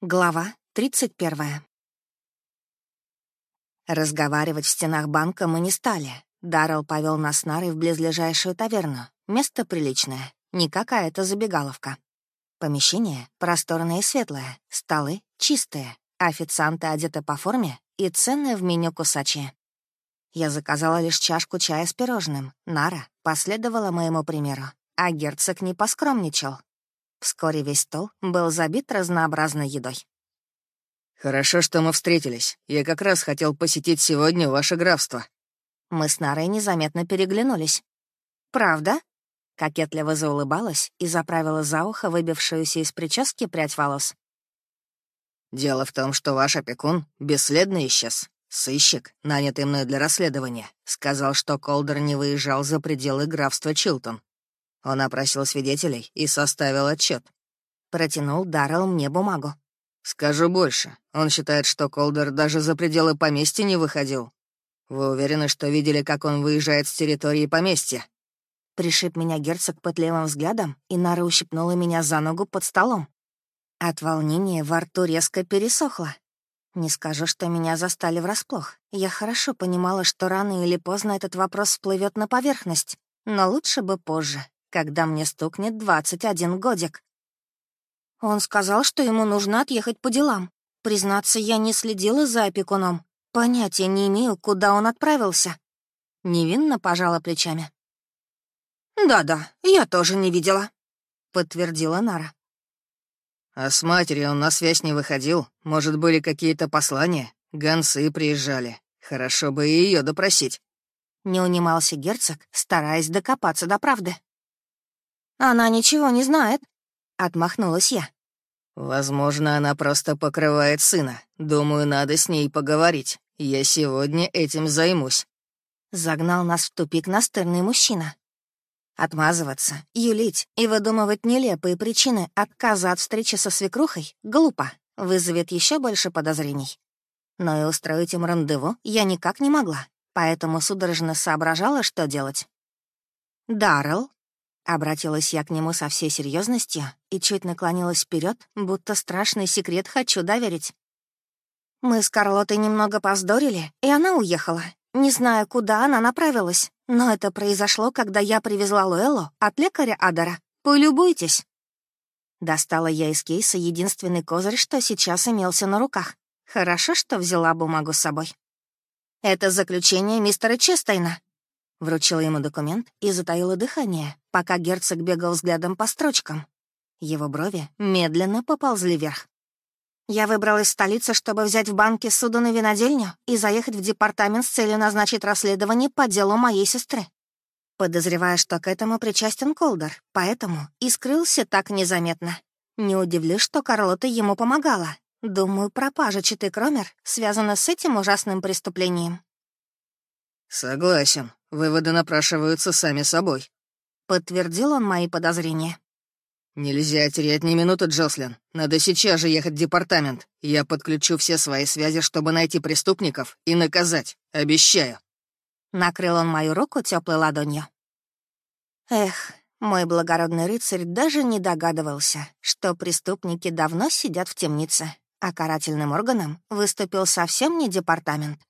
Глава 31. Разговаривать в стенах банка мы не стали. Даррелл повел нас Нарой в близлежащую таверну. Место приличное, не какая-то забегаловка. Помещение просторное и светлое, столы чистые, официанты одеты по форме и ценные в меню кусачие. Я заказала лишь чашку чая с пирожным. Нара последовала моему примеру, а герцог не поскромничал, Вскоре весь стол был забит разнообразной едой. «Хорошо, что мы встретились. Я как раз хотел посетить сегодня ваше графство». Мы с Нарой незаметно переглянулись. «Правда?» Кокетливо заулыбалась и заправила за ухо выбившуюся из прически прядь волос. «Дело в том, что ваш опекун бесследно исчез. Сыщик, нанятый мной для расследования, сказал, что Колдер не выезжал за пределы графства Чилтон. Он опросил свидетелей и составил отчет. Протянул Даррелл мне бумагу. «Скажу больше. Он считает, что Колдер даже за пределы поместья не выходил. Вы уверены, что видели, как он выезжает с территории поместья?» Пришиб меня герцог пытливым взглядом, и Нара ущипнула меня за ногу под столом. От волнения во рту резко пересохло. Не скажу, что меня застали врасплох. Я хорошо понимала, что рано или поздно этот вопрос всплывет на поверхность, но лучше бы позже, когда мне стукнет 21 годик. Он сказал, что ему нужно отъехать по делам. Признаться, я не следила за опекуном. Понятия не имею, куда он отправился. Невинно пожала плечами. «Да-да, я тоже не видела», — подтвердила Нара. «А с матерью он на связь не выходил. Может, были какие-то послания? Гонцы приезжали. Хорошо бы и ее допросить». Не унимался герцог, стараясь докопаться до правды. «Она ничего не знает», — отмахнулась я. «Возможно, она просто покрывает сына. Думаю, надо с ней поговорить. Я сегодня этим займусь». Загнал нас в тупик настырный мужчина. Отмазываться, юлить и выдумывать нелепые причины отказа от встречи со свекрухой глупо, вызовет еще больше подозрений. Но и устроить им рандеву я никак не могла, поэтому судорожно соображала, что делать. Даррелл Обратилась я к нему со всей серьезностью и чуть наклонилась вперед, будто страшный секрет хочу доверить. Мы с Карлотой немного поздорили, и она уехала. Не знаю, куда она направилась, но это произошло, когда я привезла Луэллу от лекаря Адара. Полюбуйтесь. Достала я из кейса единственный козырь, что сейчас имелся на руках. Хорошо, что взяла бумагу с собой. Это заключение мистера Честейна. Вручила ему документ и затаила дыхание, пока герцог бегал взглядом по строчкам. Его брови медленно поползли вверх. Я выбралась в столицу, чтобы взять в банке суду на винодельню и заехать в департамент с целью назначить расследование по делу моей сестры. Подозревая, что к этому причастен Колдер, поэтому и скрылся так незаметно. Не удивлюсь, что Карлота ему помогала. Думаю, пропажа Читы Кромер связана с этим ужасным преступлением. «Согласен. Выводы напрашиваются сами собой», — подтвердил он мои подозрения. «Нельзя терять ни минуты, Джослин. Надо сейчас же ехать в департамент. Я подключу все свои связи, чтобы найти преступников и наказать. Обещаю». Накрыл он мою руку теплой ладонью. Эх, мой благородный рыцарь даже не догадывался, что преступники давно сидят в темнице, а карательным органом выступил совсем не департамент.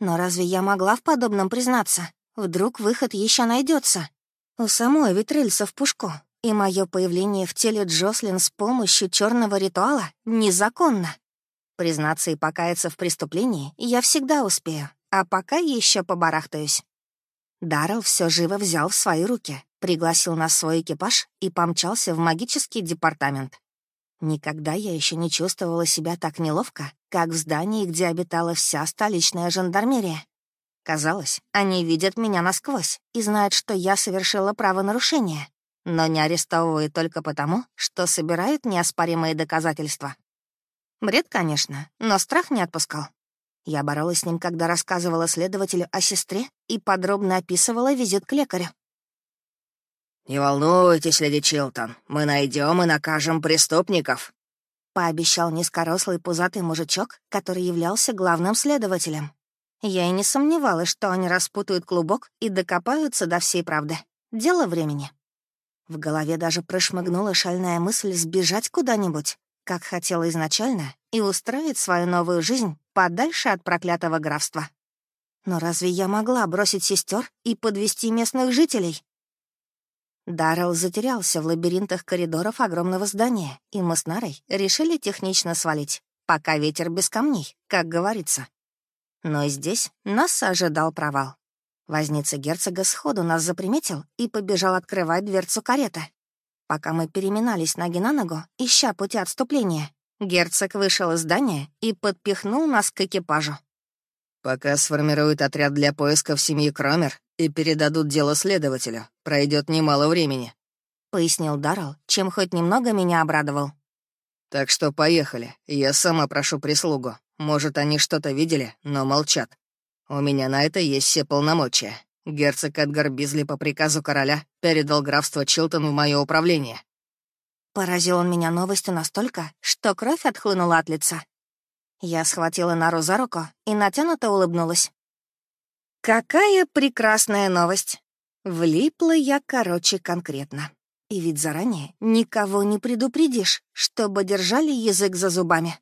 Но разве я могла в подобном признаться? Вдруг выход еще найдется. У самой ведь рыльца в пушку, и мое появление в теле Джослин с помощью черного ритуала незаконно. Признаться и покаяться в преступлении я всегда успею, а пока еще побарахтаюсь. Даррелл все живо взял в свои руки, пригласил нас в свой экипаж и помчался в магический департамент. Никогда я еще не чувствовала себя так неловко, как в здании, где обитала вся столичная жандармерия. Казалось, они видят меня насквозь и знают, что я совершила правонарушение, но не арестовывают только потому, что собирают неоспоримые доказательства. Бред, конечно, но страх не отпускал. Я боролась с ним, когда рассказывала следователю о сестре и подробно описывала визит к лекарю. «Не волнуйтесь, леди Чилтон, мы найдем и накажем преступников», — пообещал низкорослый пузатый мужичок, который являлся главным следователем. Я и не сомневалась, что они распутают клубок и докопаются до всей правды. Дело времени. В голове даже прошмыгнула шальная мысль сбежать куда-нибудь. как хотела изначально, и устроить свою новую жизнь подальше от проклятого графства. Но разве я могла бросить сестер и подвести местных жителей? Даррелл затерялся в лабиринтах коридоров огромного здания, и мы с Нарой решили технично свалить, пока ветер без камней, как говорится. Но и здесь нас ожидал провал. Возница герцога сходу нас заприметил и побежал открывать дверцу кареты. Пока мы переминались ноги на ногу, ища пути отступления, герцог вышел из здания и подпихнул нас к экипажу. «Пока сформируют отряд для поисков семьи Кромер и передадут дело следователю, пройдет немало времени», — пояснил Даррелл, чем хоть немного меня обрадовал. «Так что поехали. Я сама прошу прислугу. Может, они что-то видели, но молчат. У меня на это есть все полномочия. Герцог Эдгар Бизли по приказу короля передал графство Чилтон в мое управление». Поразил он меня новостью настолько, что кровь отхлынула от лица. Я схватила Нару за руку и натянуто улыбнулась. Какая прекрасная новость! Влипла я, короче, конкретно. И ведь заранее никого не предупредишь, чтобы держали язык за зубами.